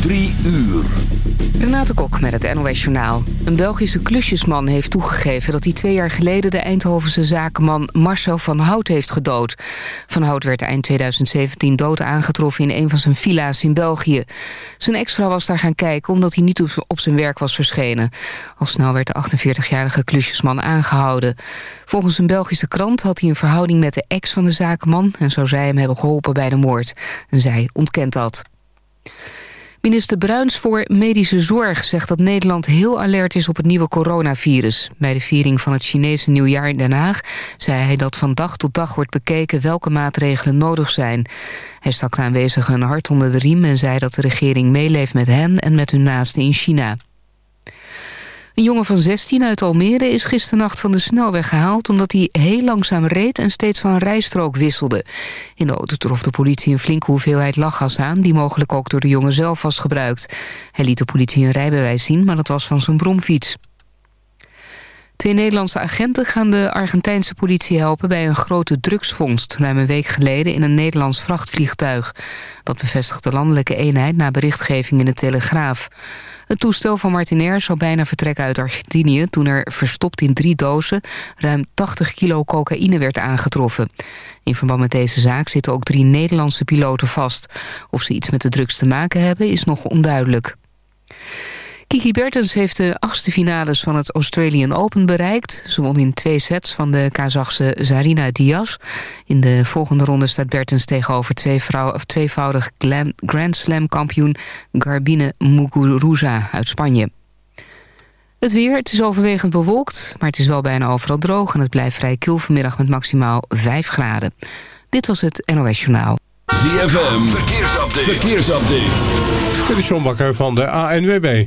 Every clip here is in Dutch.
Drie uur. Renate Kok met het NOS Journaal. Een Belgische klusjesman heeft toegegeven dat hij twee jaar geleden... de Eindhovense zakenman Marcel van Hout heeft gedood. Van Hout werd eind 2017 dood aangetroffen in een van zijn villa's in België. Zijn ex-vrouw was daar gaan kijken omdat hij niet op zijn werk was verschenen. Al snel werd de 48-jarige klusjesman aangehouden. Volgens een Belgische krant had hij een verhouding met de ex van de zakenman... en zou zij hem hebben geholpen bij de moord. En zij ontkent dat. Minister Bruins voor Medische Zorg zegt dat Nederland heel alert is op het nieuwe coronavirus. Bij de viering van het Chinese nieuwjaar in Den Haag zei hij dat van dag tot dag wordt bekeken welke maatregelen nodig zijn. Hij stak de aanwezigen een hart onder de riem en zei dat de regering meeleeft met hen en met hun naasten in China. Een jongen van 16 uit Almere is gisternacht van de snelweg gehaald... omdat hij heel langzaam reed en steeds van rijstrook wisselde. In de auto trof de politie een flinke hoeveelheid lachgas aan... die mogelijk ook door de jongen zelf was gebruikt. Hij liet de politie een rijbewijs zien, maar dat was van zijn bromfiets. Twee Nederlandse agenten gaan de Argentijnse politie helpen... bij een grote drugsvondst ruim een week geleden in een Nederlands vrachtvliegtuig. Dat bevestigt de landelijke eenheid na berichtgeving in de Telegraaf. Het toestel van Martinair zou bijna vertrekken uit Argentinië... toen er verstopt in drie dozen ruim 80 kilo cocaïne werd aangetroffen. In verband met deze zaak zitten ook drie Nederlandse piloten vast. Of ze iets met de drugs te maken hebben is nog onduidelijk. Kiki Bertens heeft de achtste finales van het Australian Open bereikt. Ze won in twee sets van de Kazachse Zarina Diaz. In de volgende ronde staat Bertens tegenover twee vrouw, of tweevoudig Grand Slam kampioen Garbine Muguruza uit Spanje. Het weer, het is overwegend bewolkt, maar het is wel bijna overal droog... en het blijft vrij kil vanmiddag met maximaal 5 graden. Dit was het NOS Journaal. ZFM, verkeersupdate. verkeersupdate. Dit is John Bakker van de ANWB.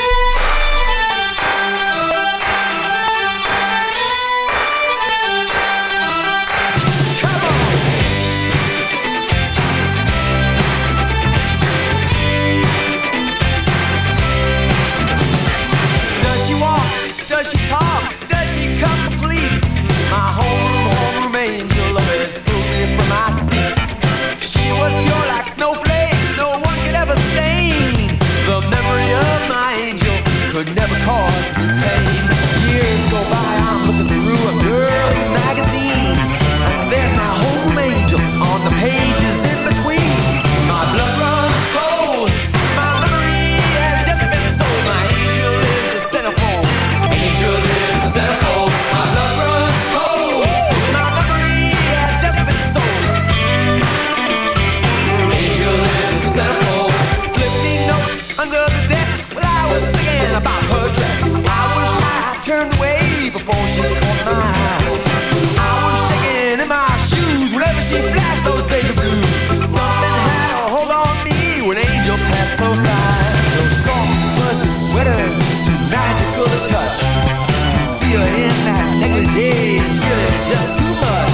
To see her in that negligee is really just too much.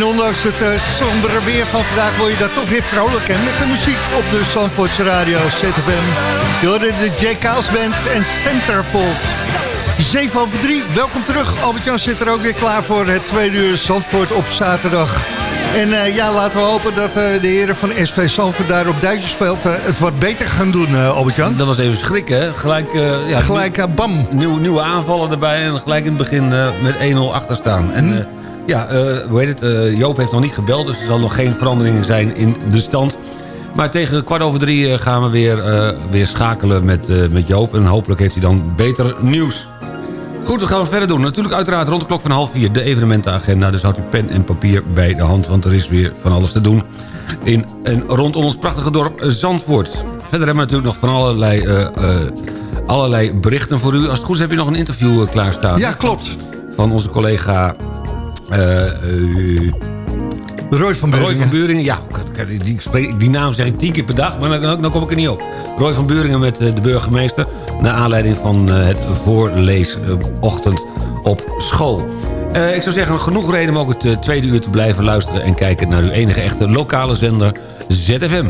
En ondanks het uh, sombere weer van vandaag word je daar toch weer vrolijk en met de muziek op de Zandvoortse radio ZFM. Je hoorde de J. Kaals Band en Centerfold. 7 over 3, welkom terug. Albert-Jan zit er ook weer klaar voor het tweede uur Zandvoort op zaterdag. En uh, ja, laten we hopen dat uh, de heren van SV Zandvoort daar op Duitsersveld uh, het wat beter gaan doen, Albert-Jan. Dat was even schrikken, hè? Gelijk, ja, gelijk bam. Nieuw, nieuwe aanvallen erbij en gelijk in het begin met 1-0 achter staan. En hm. Ja, hoe heet het, Joop heeft nog niet gebeld, dus er zal nog geen veranderingen zijn in de stand. Maar tegen kwart over drie gaan we weer, weer schakelen met, met Joop. En hopelijk heeft hij dan beter nieuws. Goed, we gaan verder doen. Natuurlijk uiteraard rond de klok van half vier de evenementenagenda. Dus houdt u pen en papier bij de hand, want er is weer van alles te doen. In en rondom ons prachtige dorp Zandvoort. Verder hebben we natuurlijk nog van allerlei, uh, uh, allerlei berichten voor u. Als het goed is heb je nog een interview klaarstaan. Ja, klopt. Van onze collega... Roy van Buringen. Roy van Buringen, ja. Die, die, die, naam zeg ik tien keer per dag, maar dan, dan kom ik er niet op. Roy van Buringen met de burgemeester. Naar aanleiding van het voorleesochtend op school. Uh, ik zou zeggen, genoeg reden om ook het tweede uur te blijven luisteren... en kijken naar uw enige echte lokale zender ZFM.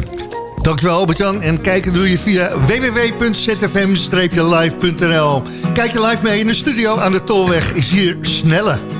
Dankjewel Albert-Jan. En kijken doe je via www.zfm-live.nl. Kijk je live mee in de studio aan de Tolweg. Is hier Snelle.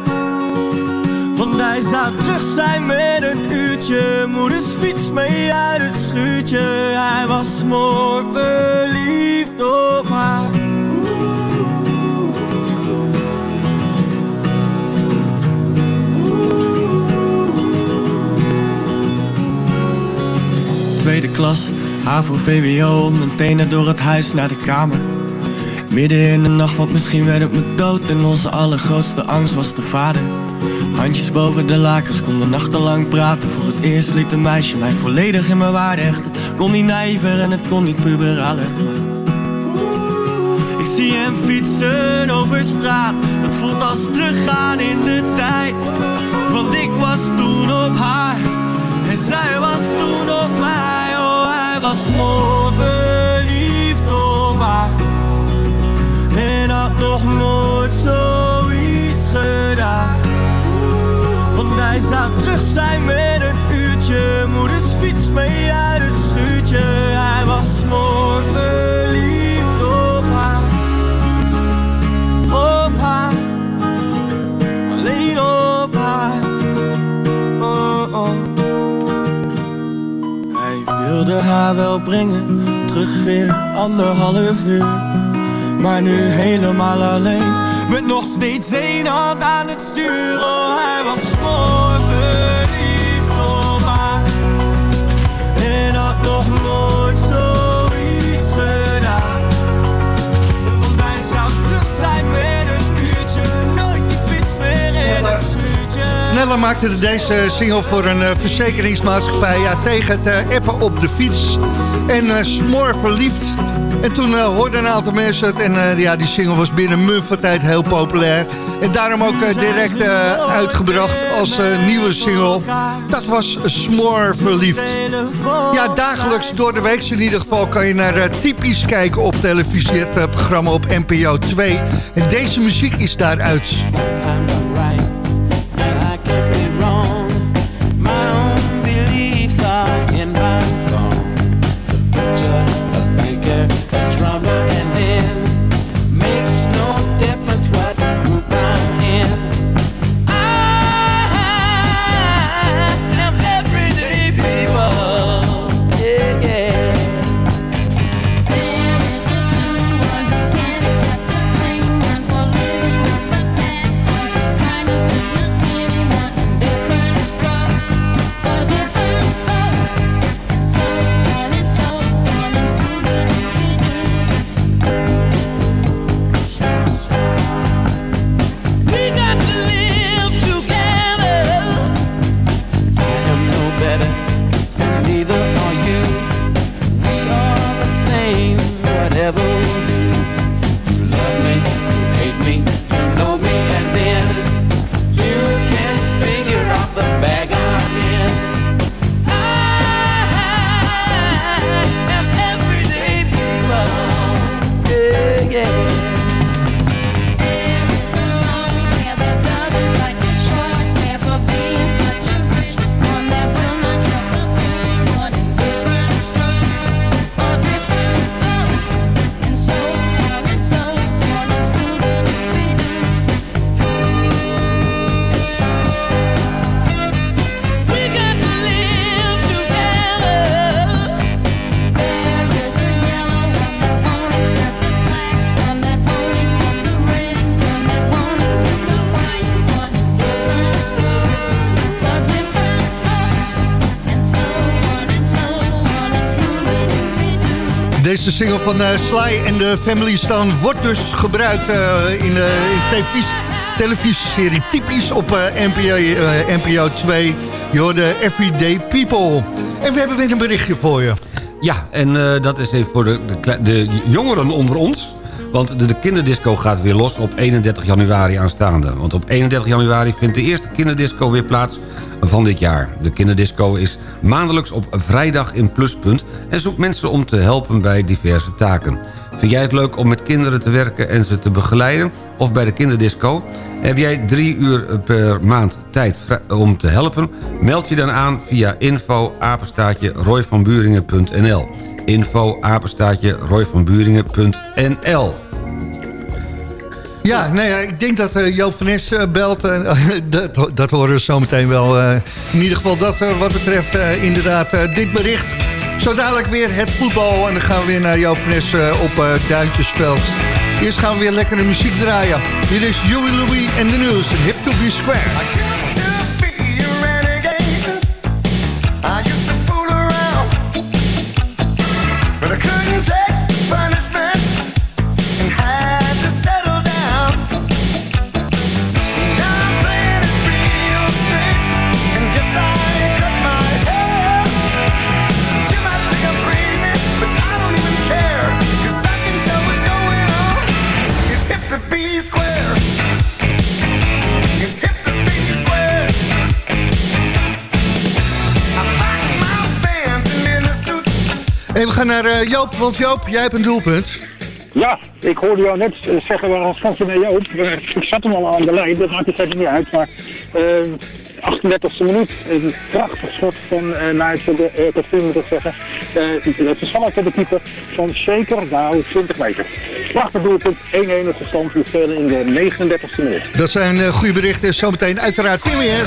Want hij zou terug zijn met een uurtje. Moeders fiets mee uit het schuurtje. Hij was mooi verliefd op haar. Tweede klas, voor VWO Mijn tenen door het huis naar de kamer. Midden in de nacht, want misschien werd het me dood. En onze allergrootste angst was de vader Handjes boven de lakens, konden nachtenlang praten. Voor het eerst liet een meisje mij volledig in mijn waarde hechten. Kon niet nijver en het kon niet puberaler Ik zie hem fietsen over straat. Het voelt als teruggaan in de tijd. Want ik was toen op haar. En zij was toen op mij. Oh, hij was mooi verliefd op haar. En had nog nooit zoiets gedaan zou terug zijn met een uurtje. Moeders fiets mee uit het schuurtje. Hij was mooi verliefd op haar. Op haar. Alleen op haar. Oh, oh. Hij wilde haar wel brengen. Terug weer anderhalf uur. Maar nu helemaal alleen. Met nog steeds één hand aan het sturen oh, Hij was Nella maakte deze single voor een uh, verzekeringsmaatschappij... Ja, tegen het uh, appen op de fiets. En uh, smoor verliefd. En toen hoorden een aantal mensen het. En ja, die single was binnen muf van tijd heel populair. En daarom ook direct uitgebracht als nieuwe single. Dat was Smoor verliefd. Ja, dagelijks door de week in ieder geval... kan je naar Typisch kijken op televisie. Het programma op NPO 2. En deze muziek is daaruit. Deze single van uh, Sly en de Family Stone wordt dus gebruikt uh, in de televisie, televisieserie typisch op uh, NPO, NPO 2. Je hoorde Everyday People. En we hebben weer een berichtje voor je. Ja, en dat is even voor de, de, de jongeren onder ons. Want de, de, kinderdisco gaat weer los op 31 januari aanstaande. Want op 31 januari vindt de eerste kinderdisco weer plaats van dit jaar. De kinderdisco is maandelijks op vrijdag in Pluspunt... en zoekt mensen om te helpen bij diverse taken. Vind jij het leuk om met kinderen te werken en ze te begeleiden? Of bij de kinderdisco? Heb jij drie uur per maand tijd om te helpen? Meld je dan aan via info apenstaatje royvanburingen.nl info apenstaatje royvanburingen.nl ja, nee, nou ik denk dat uh, Joop van Nes uh, belt. Uh, dat, dat horen we zometeen wel. in ieder geval dat wat betreft inderdaad dit bericht. Zo dadelijk weer het voetbal. En dan gaan we weer naar Joop van Nes op Duintjesveld. Eerst gaan we weer lekkere muziek draaien. Hier is Joey Louis en de News. Hip to be square. We gaan naar uh, Joop, want Joop, jij hebt een doelpunt. Ja, ik hoorde jou net uh, zeggen, waar gaan ze naar Joop? ik zat hem al aan de lijn, dat maakt het verder niet uit. Maar uh, eh, 38e minuut, een prachtig schot van uh, de uh, moet ik zeggen. Uh, het is vanuit de keeper van zeker, nou, 20 meter. Prachtig doelpunt, 1-1 op de stand. We spelen in de 39e minuut. Dat zijn uh, goede berichten. Zometeen uiteraard veel meer.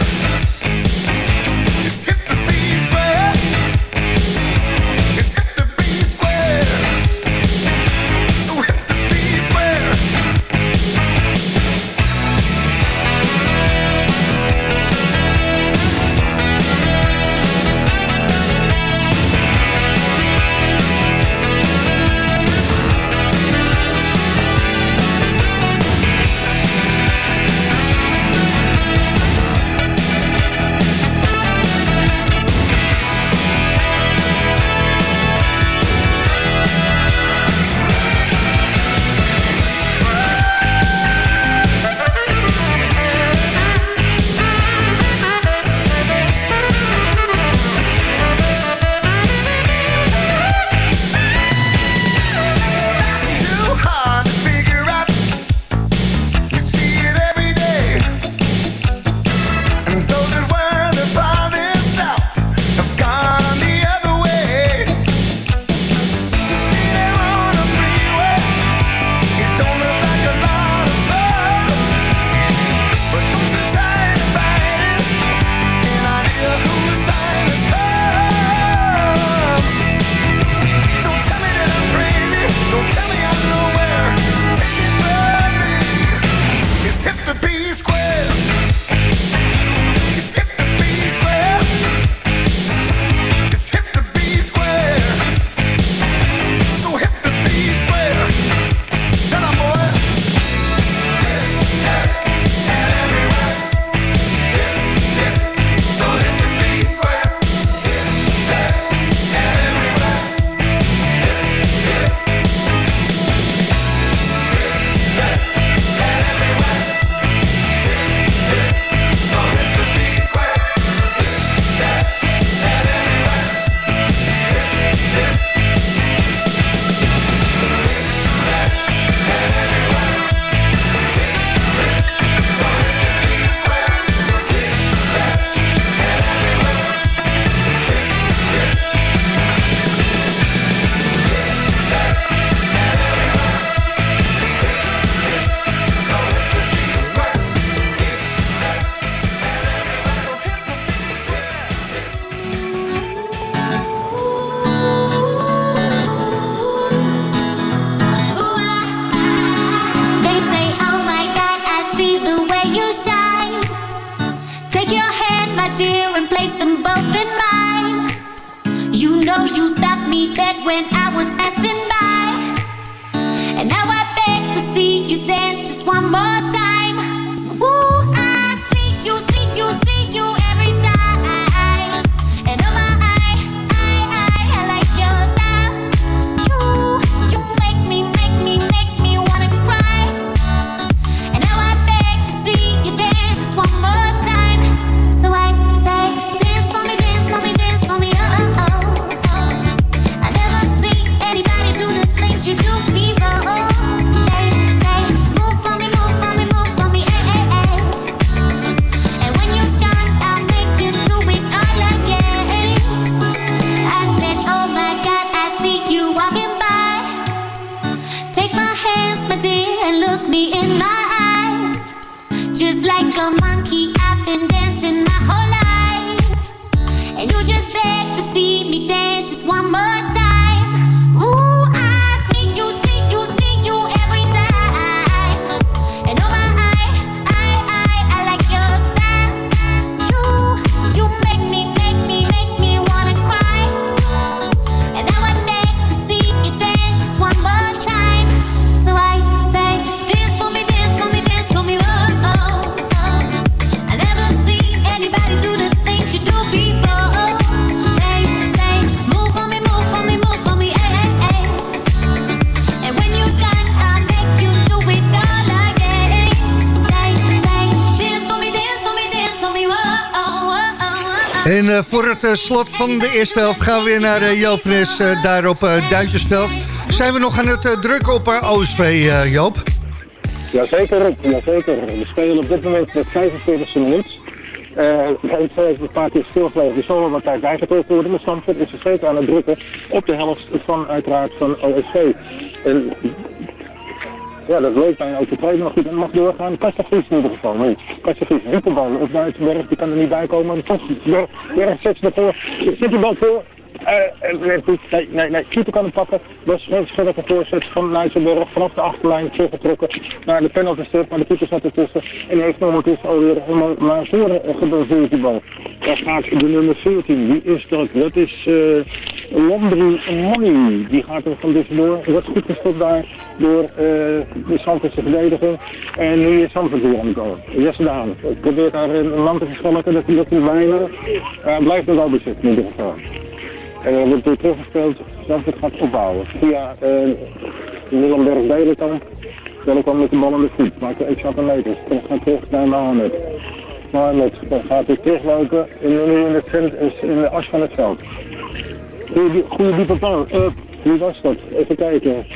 Slot van de eerste helft gaan we weer naar uh, eh, daar op uh, Duitsersveld. Zijn we nog aan het uh, drukken op OSV, Joop? Jazeker, jazeker. We spelen op dit moment de 45e minuut. Uh, het heeft een paar keer stilgelegen. Er zal wat tijd bijgetrokken worden. Maar Stamford is er zeker aan het drukken op de helft van uiteraard van OSV. En ja, dat leuk ook de tweede nog goed en mag doorgaan. Kastagries in ieder geval. Nee. Kastagries diepe bal op Buitenberg, die kan er niet bij komen. Maar toch, Berg, zet ze ervoor. Zet die bal voor. Uh, nee, nee, nee, keeper kan hem pakken. Dat is een scherpe voorzet van Nijtsenberg vanaf de achterlijn teruggetrokken naar de penalty. Maar de keeper zat ertussen en heeft ondertussen alweer helemaal naar voren gebaseerd die. Daar gaat de nummer 14. Wie is dat? Dat is uh, Landry Money. Die gaat er van tussendoor. Wordt goed gestopt daar door uh, de Zandvoortse verdediger. En nu is Zandvoort weer aan het komen. Jesse Daan probeert daar een land te verschalken. Dat dat niet bijna. Uh, blijft er wel bezit in ieder geval. En er wordt weer teruggespeeld, Zandvoort gaat opbouwen. Via uh, Willem Berg-Belenkamp. Belenkamp met de bal aan de voet. Maakt de exacte meters. Dan gaat terug naar Mohamed. Dan gaat weer teruglopen in, in, het cent, in de as van het veld. Goeie, goeie diepe bal. Uh, wie was dat? Even kijken.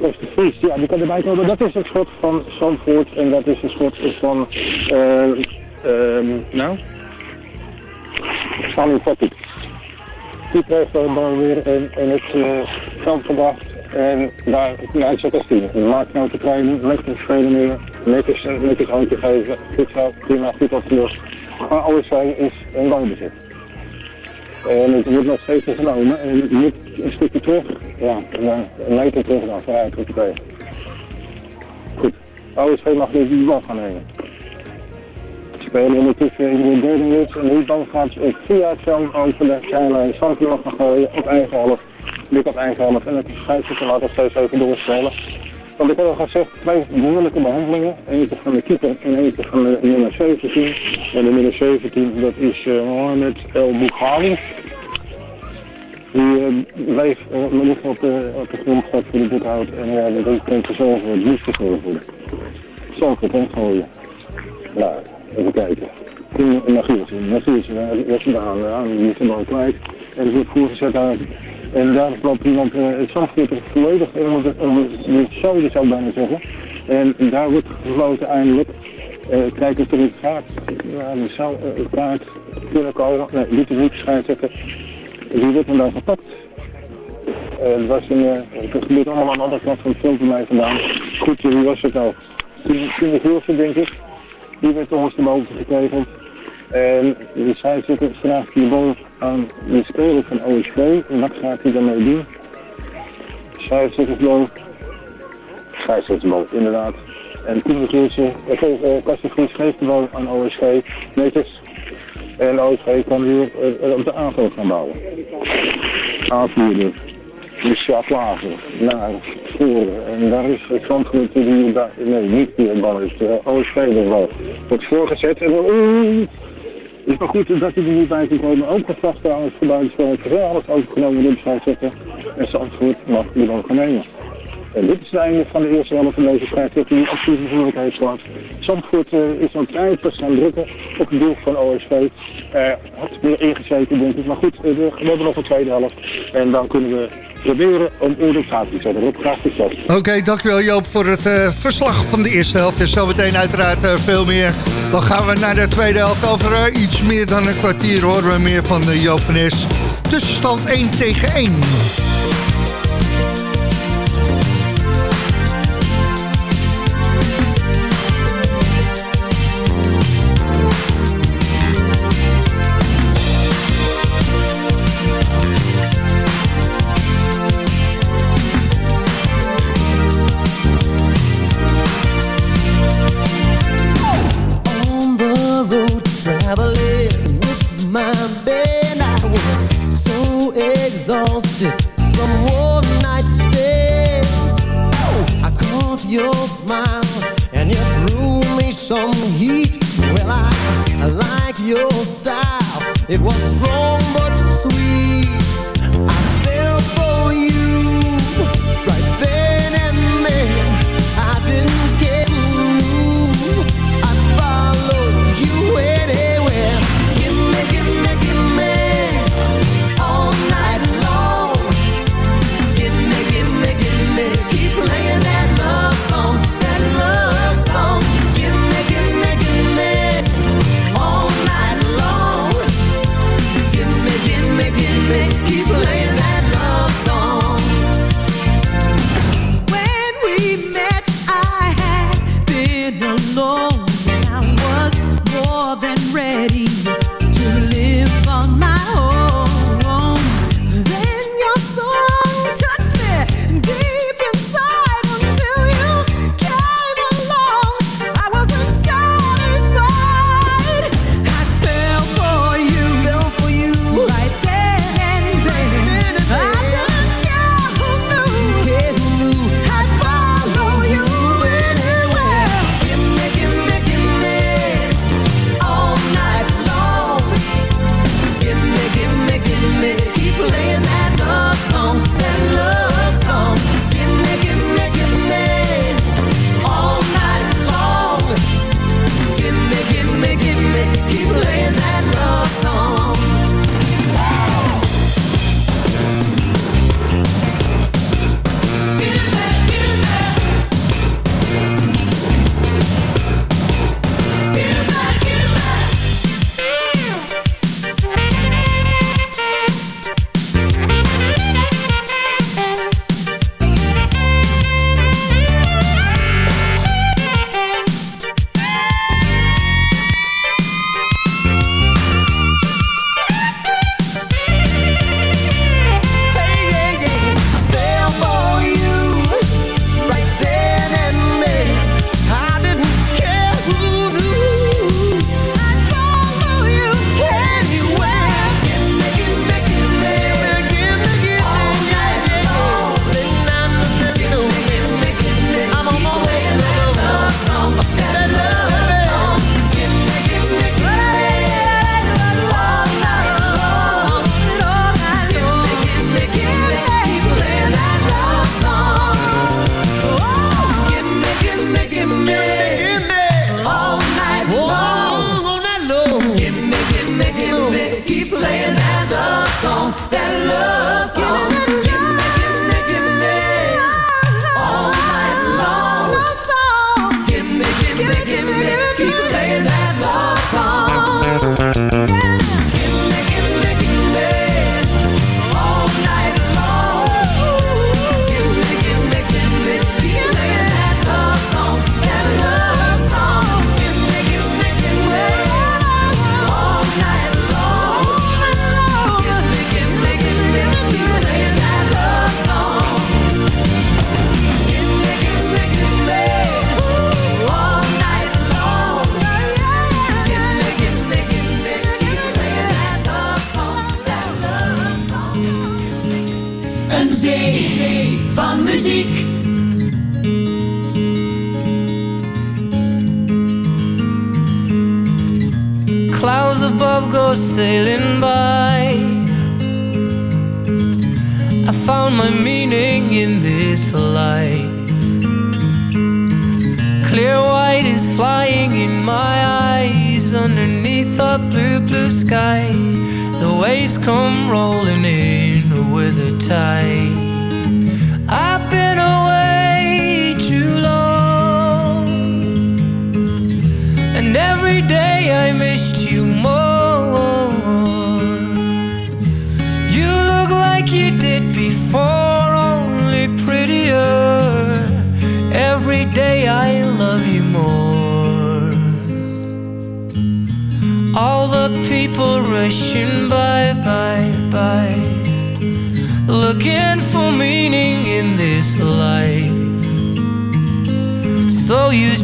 Dat is de Vries, ja, die kan erbij komen. Dat is het schot van Zandvoort en dat is het schot van, uh, uh, nou, Sami. Die kreeg de bal weer in, in het uh, gebracht. En daar naar zat als tien. Maakt nou te klein, lekker spelen meer. Netjes, netjes handje geven. Goed zo, prima, goed opgelost. Maar alles zijn is een balbezit. En het wordt nog steeds genomen. En het moet een stukje terug. Ja, een meter terug dan, vooruit Goed. OSV mag nu die bal gaan nemen spelen ondertussen in de derde minuut. En die dan gaat via het veld over de zijlijn Sanky mag gaan gooien op eigen helft. Dik op eigen helft. En het scheidsrechter laat nog steeds even doorspelen. Want ik heb al gezegd, twee behoorlijke behandelingen. Eentje van de keeper en eentje van de nummer 17. En de nummer 17, dat is uh, Mohamed El Boukhari. Die uh, bleef uh, op de, op de grond voor de boekhoud. En ja, dat komt gezorgd voor het liefste voor de Zandvoort en gooien. Nou, even kijken. Toen naar Giersen. Naar Giersen, dat is gedaan. Ja, die is de bal kwijt. En er wordt voorgezet aan. En daar loopt iemand uh, het zandvoort volledig onder de, onder de zoden, zou ik bijna zeggen. En daar wordt gesloten eindelijk. Uh, kijken of er iets gaat. Ja, er zou uh, een kaart kunnen komen. Nee, niet scheidsrechter. Die wordt hem dan gepakt. Uh, het, was een, het gebeurt allemaal aan de andere kant van het veld mij vandaan. Goed, wie was het nou? Toen Hilsen, denk ik. Die werd ondersteboven getegeld. En de scheidsrechter vraagt bal aan de speler van. En wat gaat hij daarmee doen? Scheidsrechtersbal. Scheidsrechtersbal, inderdaad. En toen Gilsen, uh, Kasten Vries geeft de bal aan OSV. Netjes. En OSV kan weer uh, op de aanval gaan bouwen. aanvoerder. Lucia Klaver naar voren. En daar is het Zandvoort die daar, nee, niet die bal is. De OSV. Wordt voorgezet en oeh, is maar goed dat hij er niet bij kan komen. Ook gevraagd trouwens voor. Het alles overgenomen door de scheidsrechter. En Zandvoort mag die dan gaan nemen. En dit is het einde van de eerste helft van deze dat hij absoluut een moeilijk heeft gehad. Zandvoort uh, is nog keihard gaan drukken op het doel van OSV. Uh, had meer ingezeten denk ik. Maar goed, uh, we hebben nog een tweede helft. En dan kunnen we proberen om oordeel te zetten. Rob, graag tot Oké, dankjewel Joop voor het uh, verslag van de eerste helft. En zometeen uiteraard uh, veel meer. Dan gaan we naar de tweede helft. Over uh, iets meer dan een kwartier horen we meer van Joop van. Tussenstand 1 tegen 1.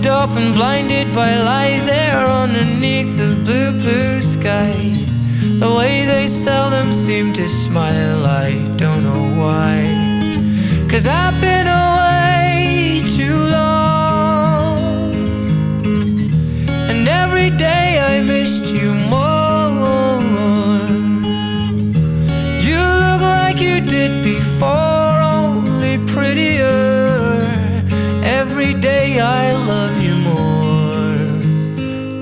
So up and blinded by lies there underneath the blue, blue sky. The way they seldom seem to smile, I don't know why. Cause I've been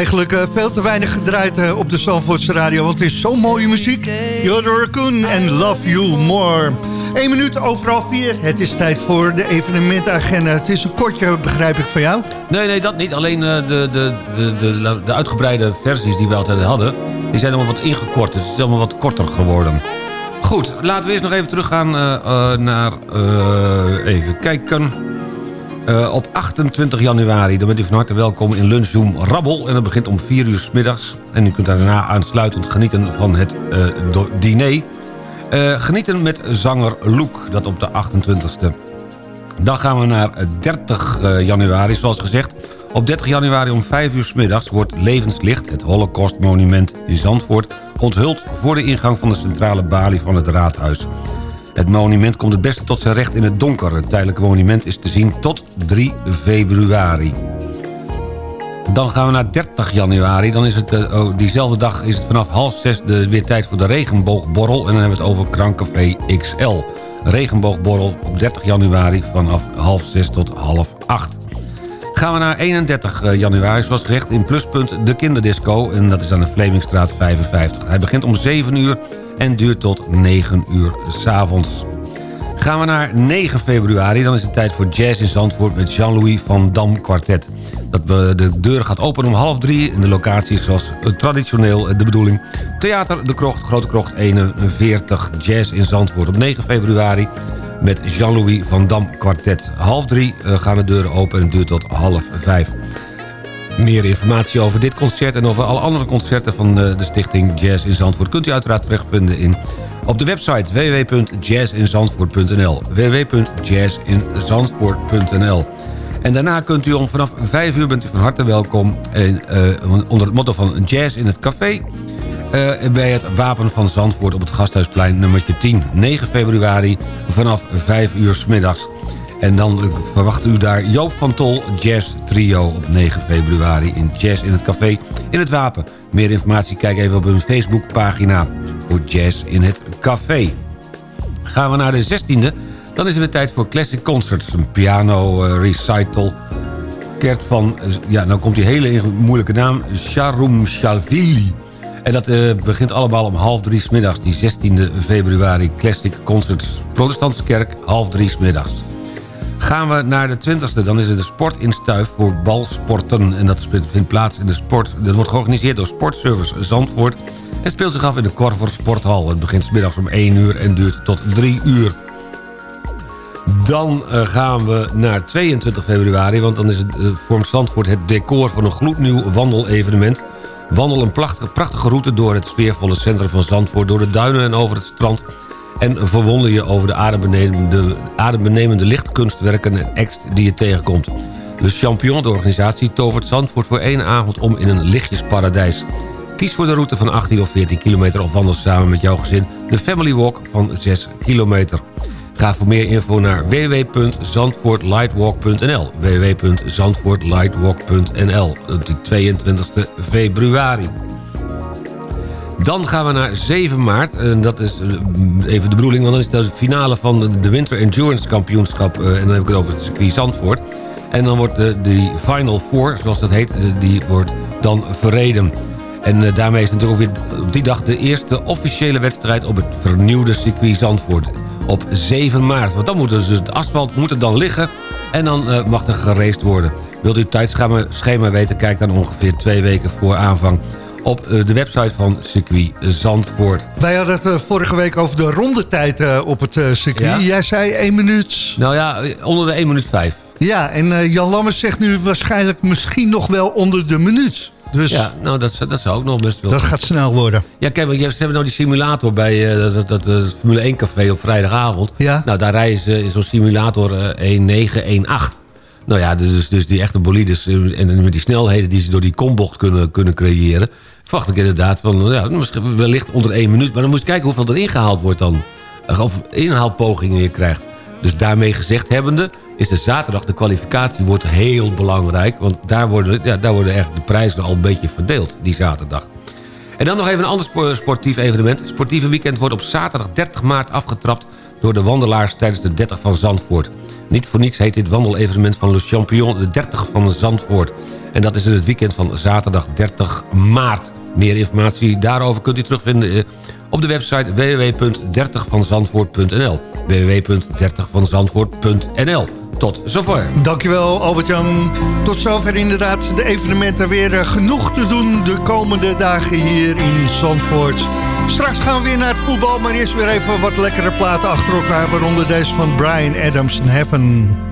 Eigenlijk eh, veel te weinig gedraaid eh, op de Zandvoortse radio, want het is zo'n mooie muziek. The Raccoon en Love You More. 1 minuut overal vier. Het is tijd voor de evenementagenda. Het is een kortje, begrijp ik van jou. Nee, nee, dat niet. Alleen eh, de, de, de, de, de uitgebreide versies die we altijd hadden... die zijn allemaal wat ingekort. Dus het is allemaal wat korter geworden. Goed, laten we eerst nog even teruggaan naar... even kijken... Eh, op 28 januari dan bent u van harte welkom in Lunchroom Rabbel. En dat begint om 4 uur s middags. En u kunt daarna aansluitend genieten van het eh, diner. Eh, genieten met zanger Loek, dat op de 28e. Dan gaan we naar eh, 30 eh, januari, zoals gezegd. Op 30 januari om 5 uur s middags wordt Levenslicht... het Holocaustmonument in Zandvoort... onthuld voor de ingang van de centrale balie van het raadhuis. Het monument komt het beste tot zijn recht in het donker. Het tijdelijke monument is te zien tot 3 februari. Dan gaan we naar 30 januari. Dan is het, oh, diezelfde dag is het vanaf half zes de, weer tijd voor de regenboogborrel. En dan hebben we het over Krankcafé XL. Regenboogborrel op 30 januari vanaf half zes tot half acht. Gaan we naar 31 januari, zoals gezegd, in Pluspunt de Kinderdisco. En dat is aan de Vlemingstraat 55. Hij begint om 7 uur en duurt tot 9 uur s'avonds. Gaan we naar 9 februari, dan is het tijd voor Jazz in Zandvoort... met Jean-Louis van Dam Quartet. Dat de deur gaat openen om half drie. En de locatie is zoals eh, traditioneel eh, de bedoeling. Theater De Krocht, Grote Krocht 41, Jazz in Zandvoort op 9 februari met Jean-Louis van Dam Quartet. Half drie eh, gaan de deuren open en het duurt tot half vijf. Meer informatie over dit concert en over alle andere concerten van de, de stichting Jazz in Zandvoort... kunt u uiteraard terugvinden in, op de website www.jazzinzandvoort.nl www.jazzinzandvoort.nl En daarna kunt u om vanaf 5 uur bent u van harte welkom... En, eh, onder het motto van Jazz in het Café... Eh, bij het Wapen van Zandvoort op het Gasthuisplein nummertje 10. 9 februari vanaf 5 uur s middags. En dan verwacht u daar Joop van Tol Jazz Trio op 9 februari in Jazz in het Café in het Wapen. Meer informatie kijk even op hun Facebookpagina voor Jazz in het Café. Gaan we naar de 16e, dan is het weer tijd voor Classic Concerts. Een piano eh, recital. Kert van, eh, ja, nou komt die hele moeilijke naam, Sharum Shalvili. En dat eh, begint allemaal om half drie smiddags, die 16e februari. Classic Concerts, Protestantse Kerk, half drie smiddags. Gaan we naar de 20e, dan is het de sport voor balsporten. En dat vindt plaats in de sport. Dat wordt georganiseerd door Sportservice Zandvoort. En speelt zich af in de Korver Sporthal. Het begint 's middags om 1 uur en duurt tot 3 uur. Dan eh, gaan we naar 22 februari, want dan is het, uh, vormt Zandvoort het decor van een gloednieuw wandelevenement. Wandel een prachtige, prachtige route door het sfeervolle centrum van Zandvoort... door de duinen en over het strand... en verwonder je over de adembenemende, adembenemende lichtkunstwerken en acts die je tegenkomt. De Champion, de organisatie, tovert Zandvoort voor één avond om in een lichtjesparadijs. Kies voor de route van 18 of 14 kilometer of wandel samen met jouw gezin... de Family Walk van 6 kilometer. Ga voor meer info naar www.zandvoortlightwalk.nl www.zandvoortlightwalk.nl op de 22 februari. Dan gaan we naar 7 maart. En dat is eh, even de bedoeling, want dan is de finale van de Winter Endurance Kampioenschap. eh, En dan heb ik het over het circuit Zandvoort. En dan wordt de, de Final Four, zoals dat heet, eh, die wordt dan verreden. En eh, daarmee is natuurlijk ook weer op die dag de eerste officiële wedstrijd... op het vernieuwde circuit Zandvoort op 7 maart. Want dan moet dus het asfalt moet dan liggen en dan eh, mag er geraced worden. Wilt u het tijdschema schema weten, kijk dan ongeveer twee weken voor aanvang op eh, de website van circuit Zandvoort. Wij hadden het eh, vorige week over de rondetijd op het circuit. Ja? Jij zei 1 minuut. Nou ja, onder de 1 minuut 5. Ja, en Jan Lammers zegt nu waarschijnlijk misschien nog wel onder de minuut. Dus Ja, nou dat, zou- dat zou ook nog best wel... dat gaat snel worden. Ja, kijk, want je- ze hebben nou die simulator bij eh, dat, dat, dat, eh, Formule 1 café op vrijdagavond. Ja. Nou, daar rijden ze in zo'n simulator eh 1918. Nou ja, dus, dus die echte bolides en met die snelheden die ze door die kombocht kunnen, kunnen creëren... verwacht ik inderdaad van, ja, misschien wellicht onder één minuut. Maar dan moet je kijken hoeveel er ingehaald wordt dan. Of inhaalpogingen je krijgt. Dus daarmee gezegd hebbende is de zaterdag de kwalificatie wordt heel belangrijk. Want daar worden, ja, daar worden echt de prijzen al een beetje verdeeld, die zaterdag. En dan nog even een ander spo- sportief evenement. Het sportieve weekend wordt op zaterdag 30 maart afgetrapt... door de wandelaars tijdens de 30 van Zandvoort. Niet voor niets heet dit wandelevenement van Le Champion de 30 van Zandvoort. En dat is in het weekend van zaterdag 30 maart. Meer informatie daarover kunt u terugvinden eh, op de website www.30vanzandvoort.nl www.30vanzandvoort.nl Tot zover. Dankjewel Albert-Jan. Tot zover inderdaad de evenementen weer eh, genoeg te doen de komende dagen hier in Zandvoort. Straks gaan we weer naar het voetbal, maar eerst weer even wat lekkere platen achter elkaar. Waaronder deze van Brian Adams in Heaven.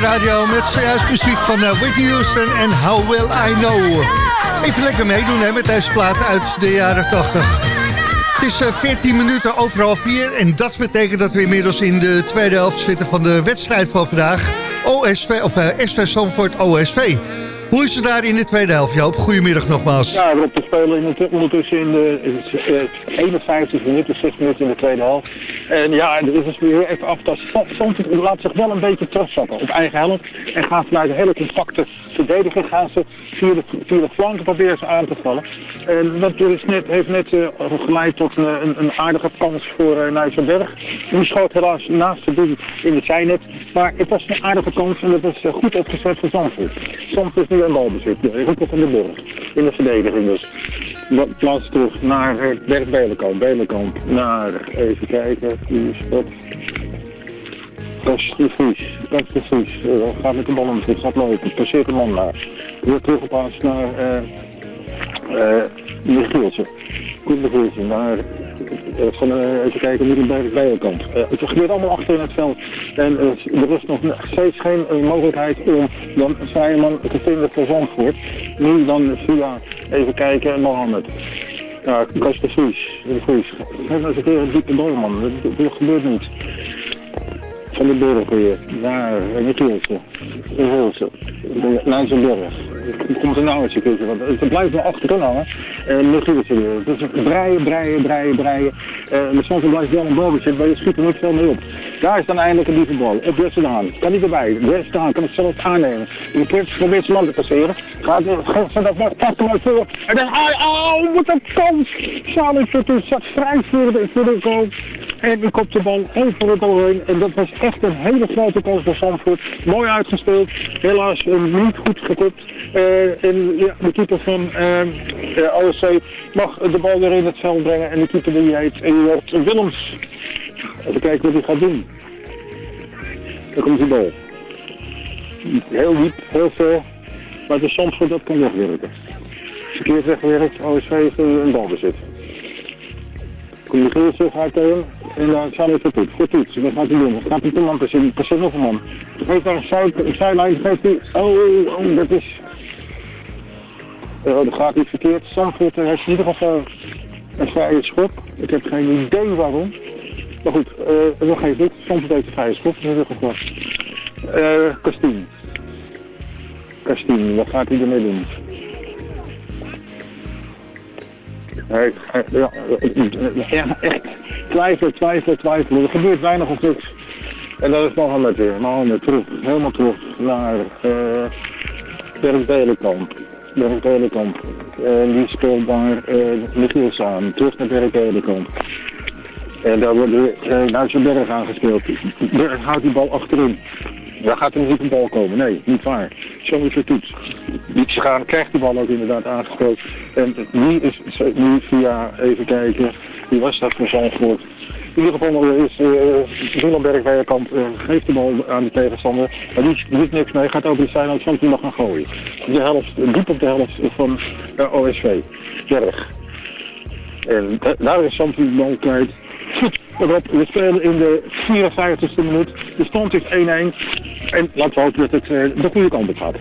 Radio met zojuist muziek van uh, Whitney Houston en How Will I Know. Even lekker meedoen hè, met deze plaat uit de jaren 80. Het is uh, 14 minuten over half 4 en dat betekent dat we inmiddels in de tweede helft zitten van de wedstrijd van vandaag. OSV, of uh, SV Zandvoort OSV. Hoe is het daar in de tweede helft, Joop? Goedemiddag nogmaals. Ja, Rob, we spelen ondertussen in de eh, 51 minuten, 6 minuten in de tweede helft. En ja, er is dus weer even af dat Zandvoort laat zich wel een beetje terugzakken op eigen helft. En gaan vanuit een hele compacte verdediging gaan ze via de, via de flanken proberen ze aan te vallen. En dat heeft net eh, geleid tot een, een, een aardige kans voor uh, Nijsselberg. Die schoot helaas naast de doel in het zijnet. Maar het was een aardige kans en dat was eh, goed opgezet voor Zandvoort. Zandvoort is nu een balbezit. Uh, Roepen van de Borg in de verdediging dus. Plaats terug naar uh, Berg Belenkamp. Belenkamp naar, even kijken, is dat. Dat is de Vries. Dat is de Vries. Eh, gaat met de bal om het gaat lopen. Passeert de man daar. Weer naar eh eh Michielsen. Michielsen. Naar, eh, van, eh, even kijken, nu de Berg Belenkamp. Eh, het gebeurt allemaal achter in het veld. En er is nog steeds geen mogelijkheid om dan een vrije man te vinden voor Zandvoort. Nu dan via, even kijken, Mohammed. Ja, is de Vries. De Vries. Eens een keer een diepe bal, man. Dat, dat gebeurt niet. Van de Burg weer. Daar, Michielsen. De Hulsen. Nijzenberg. Komt er nou een keertje. Want het blijft wel achterin hangen. En Michielsen weer. Dus breien, breien, breien, breien. Uh, met soms blijft wel een bal maar je schiet er niet veel mee op. Daar is dan eindelijk een diepe bal. Op Haan. Kan niet erbij. Jesse de Haan kan het zelf aannemen. Je probeert, zijn man te passeren. Gaat van dat maar hem uit voor. En dan, oh, wat een kans! Samen zat vrij voor de, voor de. En die kopt de bal over het doel heen. En dat was echt een hele grote kans voor Zandvoort. Mooi uitgespeeld. Helaas niet goed gekopt. En ja, de keeper van uh, uh, OSC mag de bal weer in het veld brengen. En de keeper die heet uh, Willems. Even kijken wat hij gaat doen. Daar komt die bal. Heel diep, heel ver. Maar de Zandvoort dat kan wegwerken. Verkeerd wegwerkt. OSC heeft een balbezit. Kom je heel terug uit tegen en dan zijn we goed. Goed toets. Wat gaat hij doen? Gaat hij doen? Want er zit, nog een man. Geeft daar een, zijlijn, geeft hij. Oh, oh, dat is. Uh, dat gaat niet verkeerd. Zandvoort heeft in ieder geval een vrije schop. Ik heb geen idee waarom. Maar goed, uh, dat geeft niet. Zandvoort heeft een vrije schop in ieder geval. Uh, Kastien. Kastien, wat gaat hij ermee doen? Ja, echt twijfel, twijfel, twijfel. Er gebeurt weinig of niks. En dat is Mohammed weer. Mohammed terug, helemaal terug naar uh, Berg. Berg Belenkamp. En die speelt daar uh, Michiels aan. Terug naar Berg. En daar wordt uh, naar zijn berg aangespeeld. Berg houdt die bal achterin. Daar gaat er niet een bal komen. Nee, niet waar. Zo is het toets. Krijgt de bal ook inderdaad aangespeeld. En nu is nu via, even kijken, wie was dat voor Zandvoort? In ieder geval is uh, Zielenberg bij de kant, uh, geeft de bal aan de tegenstander. Maar die doet niks mee, gaat over de zijlijn, want die mag gaan gooien. De helft, diep op de helft van OSV. Berg. En daar is Zandvoort de bal kwijt. We spelen in de 54e minuut. De stand is 1-1. En laten we hopen dat het uh, de goede kant op gaat.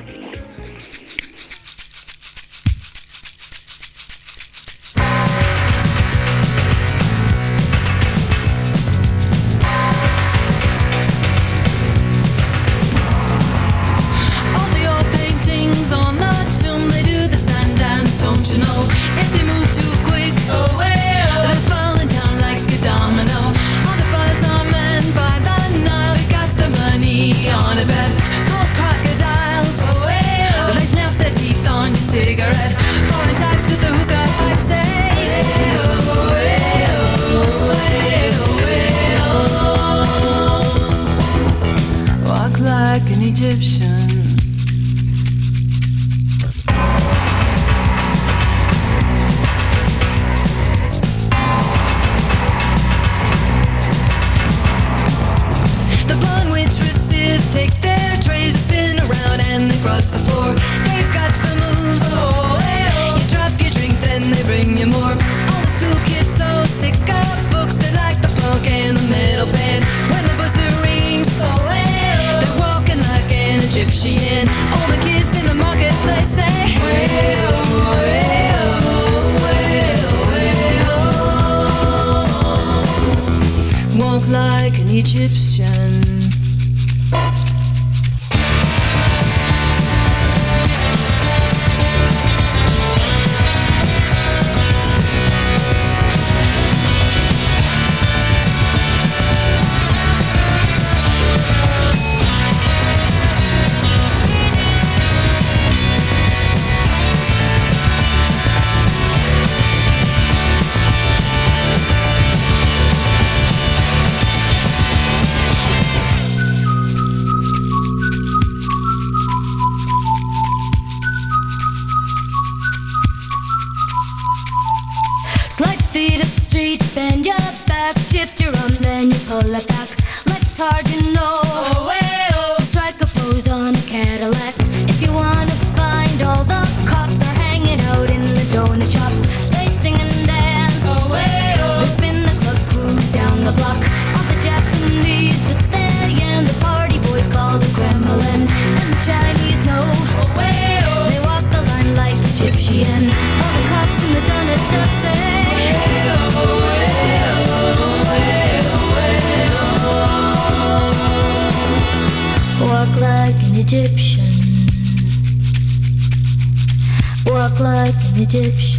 Egyptian.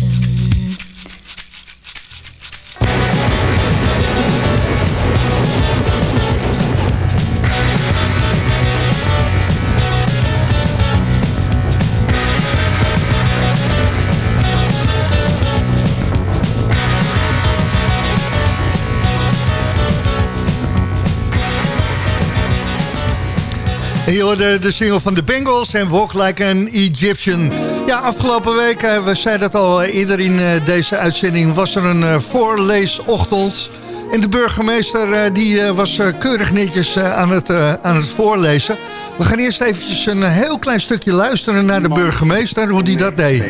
Je hoorde de single van de Bengals en Walk Like an Egyptian. Ja, afgelopen week, eh, we zeiden het al eh, eerder in eh, deze uitzending... was er een voorleesochtend. En de burgemeester die was keurig netjes aan, het, aan het voorlezen. We gaan eerst eventjes een heel klein stukje luisteren naar de burgemeester... hoe die dat deed.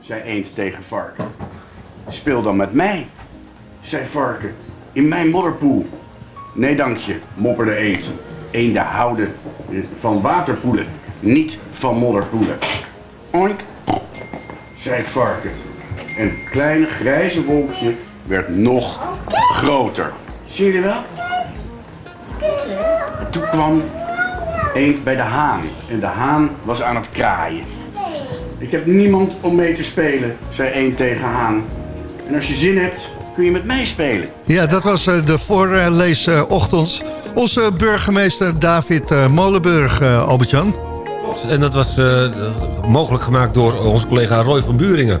zei eend tegen varken. Speel dan met mij, zei varken, in mijn modderpoel. Nee dank je, mopperde eend. Eenden houden van waterpoelen, niet van modderpoelen. Oink, zei het varken. En het kleine grijze wolkje werd nog groter. Zie je wel? En toen kwam eend bij de haan. En de haan was aan het kraaien. Ik heb niemand om mee te spelen, zei één tegen haan. En als je zin hebt, kun je met mij spelen. Ja, dat was eh, de voorleesochtend. Onze burgemeester David eh, Molenburg, eh, Albert-Jan. En dat was eh, mogelijk gemaakt door onze collega Roy van Buringen.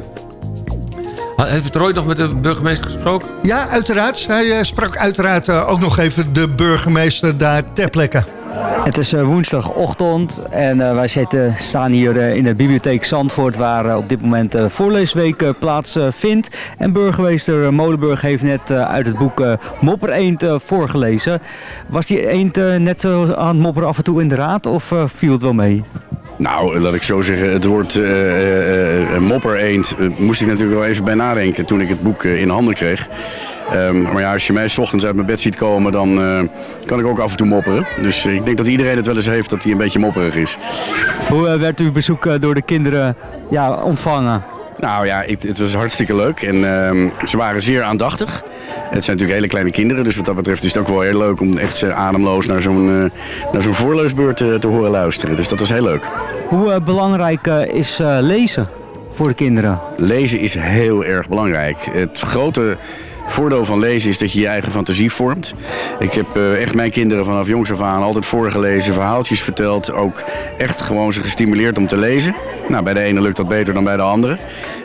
Heeft Roy nog met de burgemeester gesproken? Ja, uiteraard. Hij sprak uiteraard ook nog even de burgemeester daar ter plekke. Het is eh, woensdagochtend en eh, wij zitten, staan hier eh, in de bibliotheek Zandvoort waar op dit moment voorleesweek plaatsvindt. en burgemeester Molenburg heeft net uit het boek Mopper Eend voorgelezen. Was die eend net zo aan het mopperen af en toe in de raad of viel het wel mee? Nou, laat ik zo zeggen, het woord eh, mopper eend moest ik natuurlijk wel even bij nadenken toen ik het boek in handen kreeg. Ehm, maar ja, als je mij 's ochtends uit mijn bed ziet komen, dan eh, kan ik ook af en toe mopperen. Dus ik denk dat iedereen het wel eens heeft dat hij een beetje mopperig is. Hoe eh, werd uw bezoek eh, door de kinderen ja, ontvangen? Nou ja, ik, het was hartstikke leuk en ehm, ze waren zeer aandachtig. Het zijn natuurlijk hele kleine kinderen, dus wat dat betreft is het ook wel heel leuk om echt eh, ademloos naar zo'n eh, naar zo'n voorleesbeurt eh, te horen luisteren. Dus dat was heel leuk. Hoe eh, belangrijk eh, is eh, lezen voor de kinderen? Lezen is heel erg belangrijk. Het grote voordeel van lezen is dat je je eigen fantasie vormt. Ik heb eh, echt mijn kinderen vanaf jongs af aan altijd voorgelezen, verhaaltjes verteld. Ook echt gewoon ze gestimuleerd om te lezen. Nou, bij de ene lukt dat beter dan bij de andere.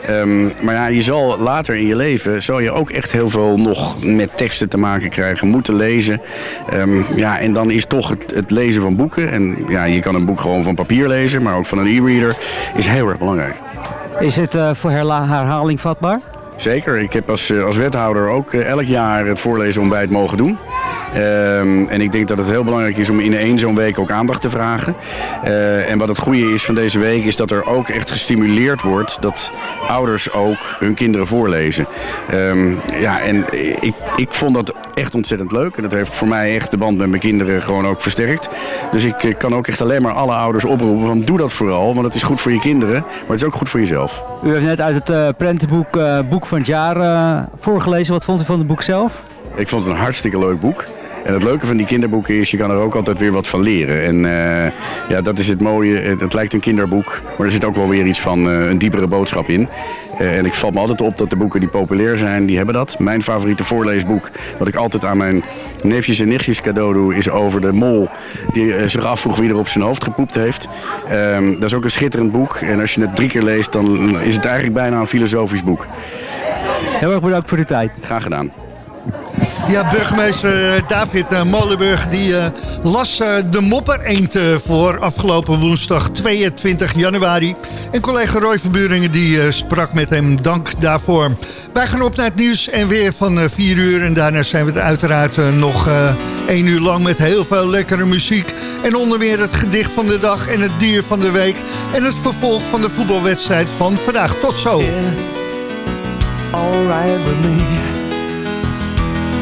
Ehm, maar ja, je zal later in je leven, zal je ook echt heel veel nog met teksten te maken krijgen, moeten lezen. Ehm, ja, en dan is toch het, het lezen van boeken, en ja, je kan een boek gewoon van papier lezen, maar ook van een e-reader, is heel erg belangrijk. Is het eh, voor herhaling vatbaar? Zeker, ik heb als, eh, als wethouder ook eh, elk jaar het voorlezen ontbijt mogen doen. Ehm, en ik denk dat het heel belangrijk is om in één zo'n week ook aandacht te vragen. Eh, en wat het goede is van deze week is dat er ook echt gestimuleerd wordt dat ouders ook hun kinderen voorlezen. Ehm, ja, en ik, ik vond dat echt ontzettend leuk. En dat heeft voor mij echt de band met mijn kinderen gewoon ook versterkt. Dus ik kan ook echt alleen maar alle ouders oproepen van doe dat vooral. Want het is goed voor je kinderen, maar het is ook goed voor jezelf. U heeft net uit het eh, prentenboek eh, Boek van het Jaar eh, voorgelezen. Wat vond u van het boek zelf? Ik vond het een hartstikke leuk boek. En het leuke van die kinderboeken is, je kan er ook altijd weer wat van leren. En eh, ja, dat is het mooie. Het, het lijkt een kinderboek, maar er zit ook wel weer iets van eh, een diepere boodschap in. Eh, en ik valt me altijd op dat de boeken die populair zijn, die hebben dat. Mijn favoriete voorleesboek, wat ik altijd aan mijn neefjes en nichtjes cadeau doe, is over de mol die zich afvroeg wie er op zijn hoofd gepoept heeft. Ehm, dat is ook een schitterend boek. En als je het drie keer leest, dan is het eigenlijk bijna een filosofisch boek. Heel erg bedankt voor de tijd. Graag gedaan. Ja, burgemeester eh, David eh, Molenburg die eh, las de mopper eend voor afgelopen woensdag 22 januari. En collega Roy Verburingen die sprak met hem, dank daarvoor. Wij gaan op naar het nieuws en weer van eh, 4 uur. En daarna zijn we het uiteraard nog eh 1 uur lang met heel veel lekkere muziek. En onder meer het gedicht van de dag en het dier van de week. En het vervolg van de voetbalwedstrijd van vandaag. Tot zo. alright with me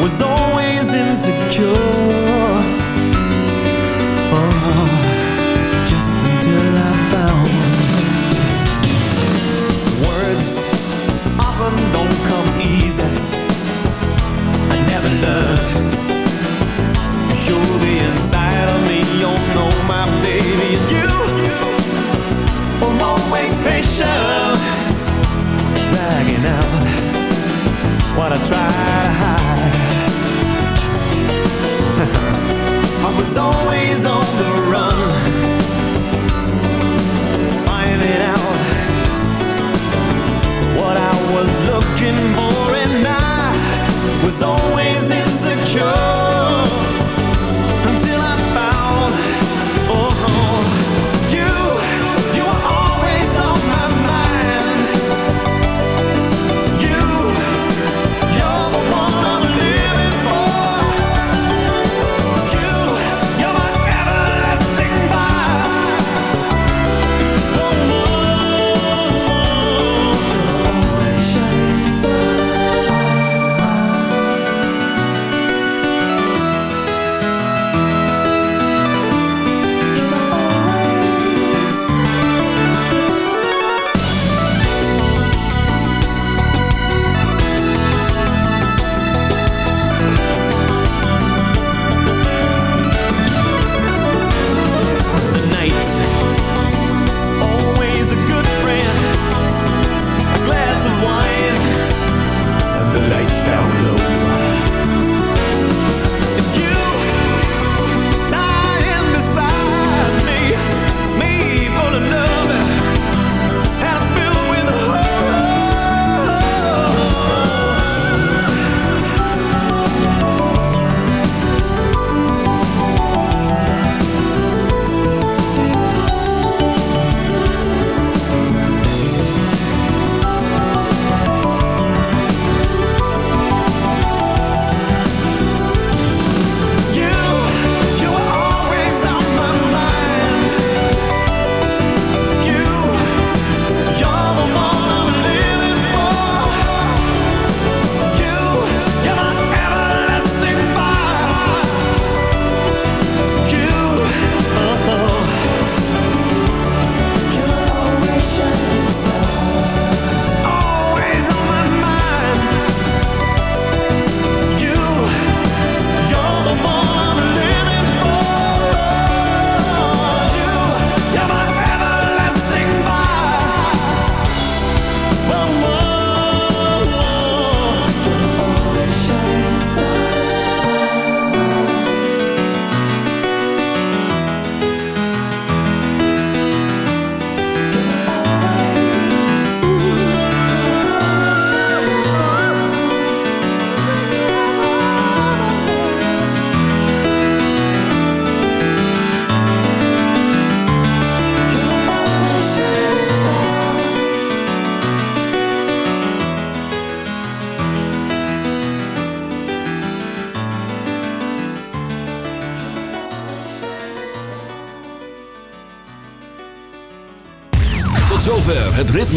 was always insecure